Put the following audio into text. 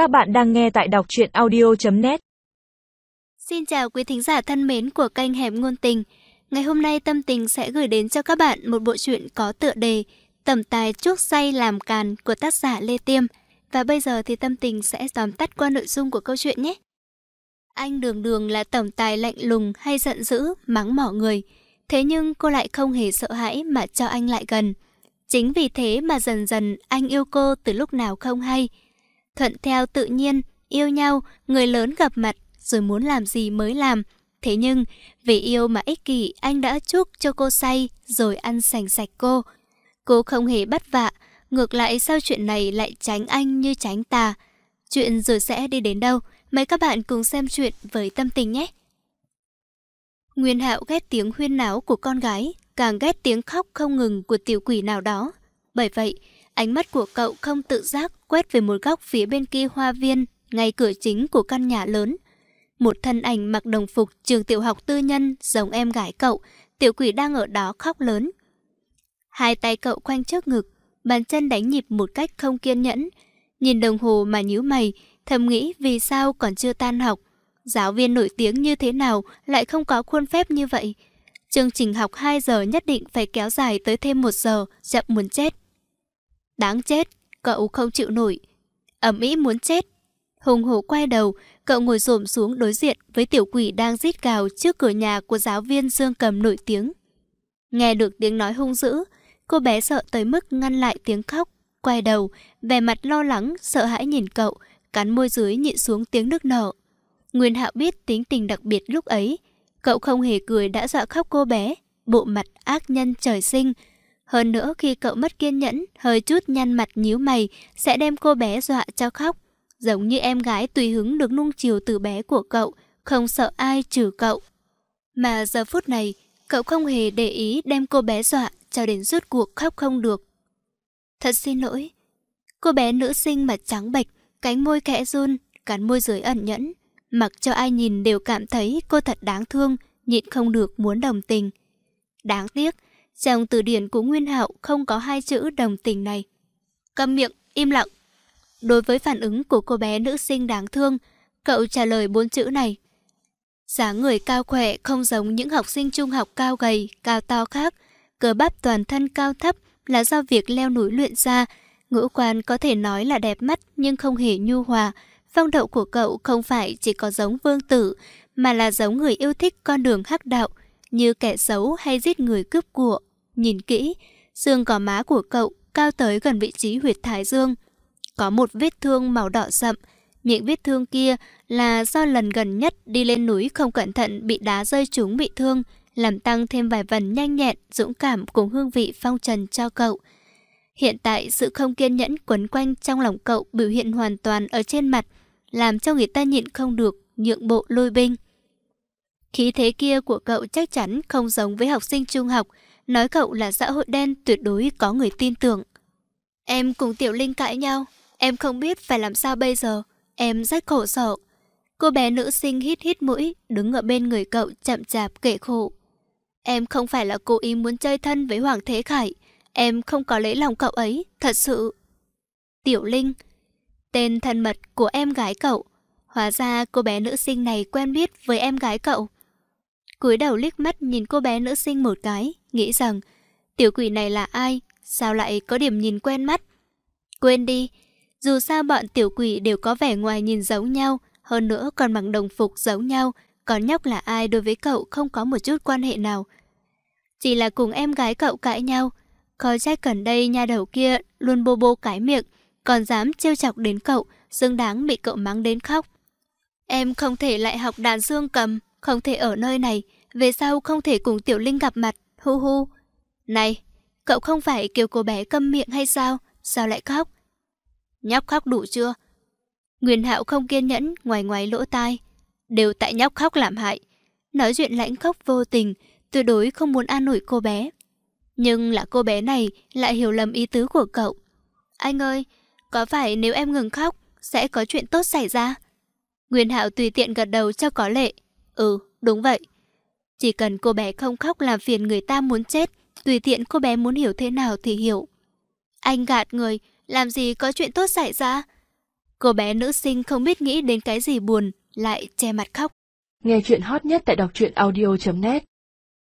Các bạn đang nghe tại đọc truyện audio.net Xin chào quý thính giả thân mến của kênh Hẻm Ngôn Tình. Ngày hôm nay Tâm Tình sẽ gửi đến cho các bạn một bộ truyện có tựa đề Tầm tài chuốc say làm càn của tác giả Lê Tiêm. Và bây giờ thì Tâm Tình sẽ tóm tắt qua nội dung của câu chuyện nhé. Anh đường đường là tổng tài lạnh lùng hay giận dữ, mắng mỏ người. Thế nhưng cô lại không hề sợ hãi mà cho anh lại gần. Chính vì thế mà dần dần anh yêu cô từ lúc nào không hay. Thuận theo tự nhiên, yêu nhau, người lớn gặp mặt rồi muốn làm gì mới làm. Thế nhưng, vì yêu mà ích kỷ anh đã chúc cho cô say rồi ăn sành sạch cô. Cô không hề bắt vạ, ngược lại sau chuyện này lại tránh anh như tránh tà. Chuyện rồi sẽ đi đến đâu? Mời các bạn cùng xem chuyện với tâm tình nhé. Nguyên Hạo ghét tiếng huyên náo của con gái, càng ghét tiếng khóc không ngừng của tiểu quỷ nào đó. Bởi vậy, ánh mắt của cậu không tự giác quét về một góc phía bên kia hoa viên, ngay cửa chính của căn nhà lớn. Một thân ảnh mặc đồng phục trường tiểu học tư nhân giống em gái cậu, tiểu quỷ đang ở đó khóc lớn. Hai tay cậu quanh trước ngực, bàn chân đánh nhịp một cách không kiên nhẫn. Nhìn đồng hồ mà nhíu mày, thầm nghĩ vì sao còn chưa tan học. Giáo viên nổi tiếng như thế nào lại không có khuôn phép như vậy. Chương trình học 2 giờ nhất định phải kéo dài tới thêm 1 giờ, chậm muốn chết. Đáng chết, cậu không chịu nổi. Ẩm ý muốn chết. Hùng hổ quay đầu, cậu ngồi xổm xuống đối diện với tiểu quỷ đang rít gào trước cửa nhà của giáo viên Dương Cầm nổi tiếng. Nghe được tiếng nói hung dữ, cô bé sợ tới mức ngăn lại tiếng khóc, quay đầu, vẻ mặt lo lắng, sợ hãi nhìn cậu, cắn môi dưới nhịn xuống tiếng nước nở. Nguyên Hạo biết tính tình đặc biệt lúc ấy, cậu không hề cười đã dọa khóc cô bé, bộ mặt ác nhân trời sinh. Hơn nữa khi cậu mất kiên nhẫn, hơi chút nhăn mặt nhíu mày sẽ đem cô bé dọa cho khóc. Giống như em gái tùy hứng được nung chiều từ bé của cậu, không sợ ai trừ cậu. Mà giờ phút này, cậu không hề để ý đem cô bé dọa cho đến rút cuộc khóc không được. Thật xin lỗi. Cô bé nữ sinh mặt trắng bệch, cánh môi kẽ run, cắn môi dưới ẩn nhẫn. Mặc cho ai nhìn đều cảm thấy cô thật đáng thương, nhịn không được muốn đồng tình. Đáng tiếc, trong từ điển của Nguyên Hạo không có hai chữ đồng tình này. Câm miệng, im lặng. Đối với phản ứng của cô bé nữ sinh đáng thương, cậu trả lời bốn chữ này. dáng người cao khỏe không giống những học sinh trung học cao gầy, cao to khác. Cơ bắp toàn thân cao thấp là do việc leo núi luyện ra. Ngũ quan có thể nói là đẹp mắt nhưng không hề nhu hòa, Phong độ của cậu không phải chỉ có giống vương tử, mà là giống người yêu thích con đường hắc đạo, như kẻ xấu hay giết người cướp của. Nhìn kỹ, xương gò má của cậu cao tới gần vị trí huyệt thái dương. Có một vết thương màu đỏ sậm, miệng vết thương kia là do lần gần nhất đi lên núi không cẩn thận bị đá rơi trúng bị thương, làm tăng thêm vài phần nhanh nhẹn, dũng cảm cùng hương vị phong trần cho cậu. Hiện tại sự không kiên nhẫn quấn quanh trong lòng cậu biểu hiện hoàn toàn ở trên mặt, làm cho người ta nhịn không được, nhượng bộ lôi binh. Khí thế kia của cậu chắc chắn không giống với học sinh trung học, nói cậu là xã hội đen tuyệt đối có người tin tưởng. Em cùng Tiểu Linh cãi nhau, em không biết phải làm sao bây giờ, em rất khổ sở. Cô bé nữ sinh hít hít mũi, đứng ở bên người cậu chậm chạp kể khổ. Em không phải là cố ý muốn chơi thân với Hoàng Thế Khải, em không có lấy lòng cậu ấy, thật sự. Tiểu Linh, Tên thân mật của em gái cậu. Hóa ra cô bé nữ sinh này quen biết với em gái cậu cúi đầu liếc mắt nhìn cô bé nữ sinh một cái, nghĩ rằng tiểu quỷ này là ai, sao lại có điểm nhìn quen mắt. Quên đi, dù sao bọn tiểu quỷ đều có vẻ ngoài nhìn giống nhau, hơn nữa còn mặc đồng phục giống nhau, còn nhóc là ai đối với cậu không có một chút quan hệ nào. Chỉ là cùng em gái cậu cãi nhau, khó trách gần đây nha đầu kia luôn bô bô cái miệng, còn dám trêu chọc đến cậu, xứng đáng bị cậu mắng đến khóc. Em không thể lại học đàn dương cầm, không thể ở nơi này, về sau không thể cùng Tiểu Linh gặp mặt, hu hu. Này, cậu không phải kêu cô bé câm miệng hay sao, sao lại khóc? Nhóc khóc đủ chưa? Nguyên Hạo không kiên nhẫn, ngoài ngoài lỗ tai. Đều tại nhóc khóc làm hại. Nói chuyện lãnh khóc vô tình, tuyệt đối không muốn an ủi cô bé. Nhưng là cô bé này lại hiểu lầm ý tứ của cậu. Anh ơi, có phải nếu em ngừng khóc, sẽ có chuyện tốt xảy ra? Nguyên Hạo tùy tiện gật đầu cho có lệ. Ừ, đúng vậy. Chỉ cần cô bé không khóc làm phiền người ta muốn chết, tùy tiện cô bé muốn hiểu thế nào thì hiểu. Anh gạt người, làm gì có chuyện tốt xảy ra? Cô bé nữ sinh không biết nghĩ đến cái gì buồn, lại che mặt khóc. Nghe chuyện hot nhất tại đọc truyện audio.net